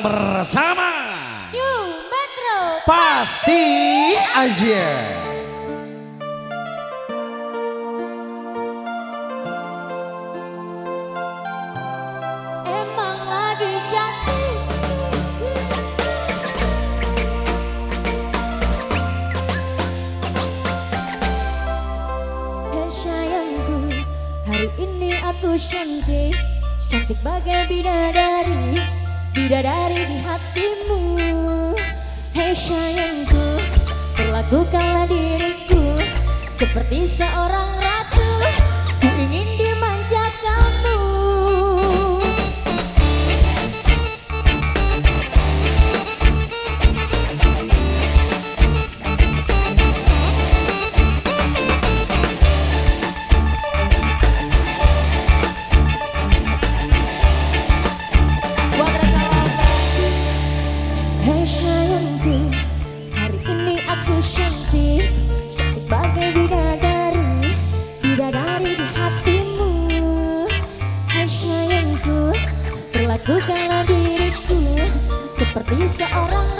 bersama. New Metro. Pasti aja. Eh, aku cantik. Cantik bagai bidadari Bidadari di hatimu. Hei sayangku Perlakukanlah diriku Seperti seorang Lakukanlah diriku seperti seorang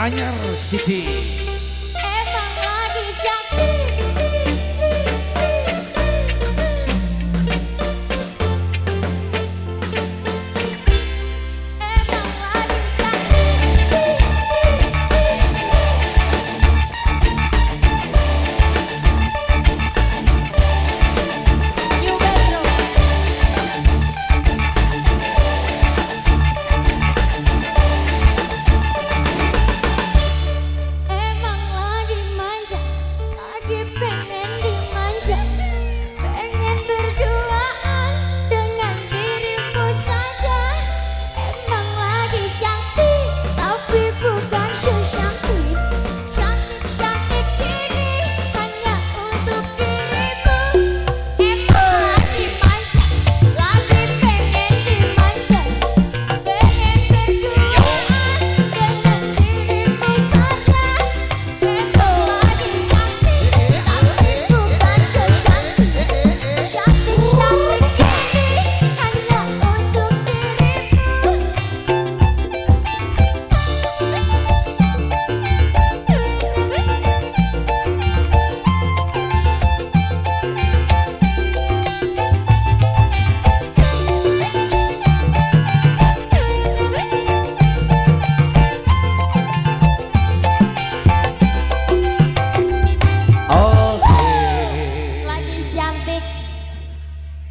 anyar City. Emang gadis yang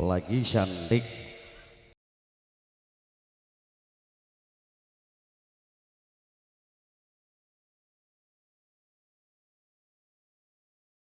lagi cantik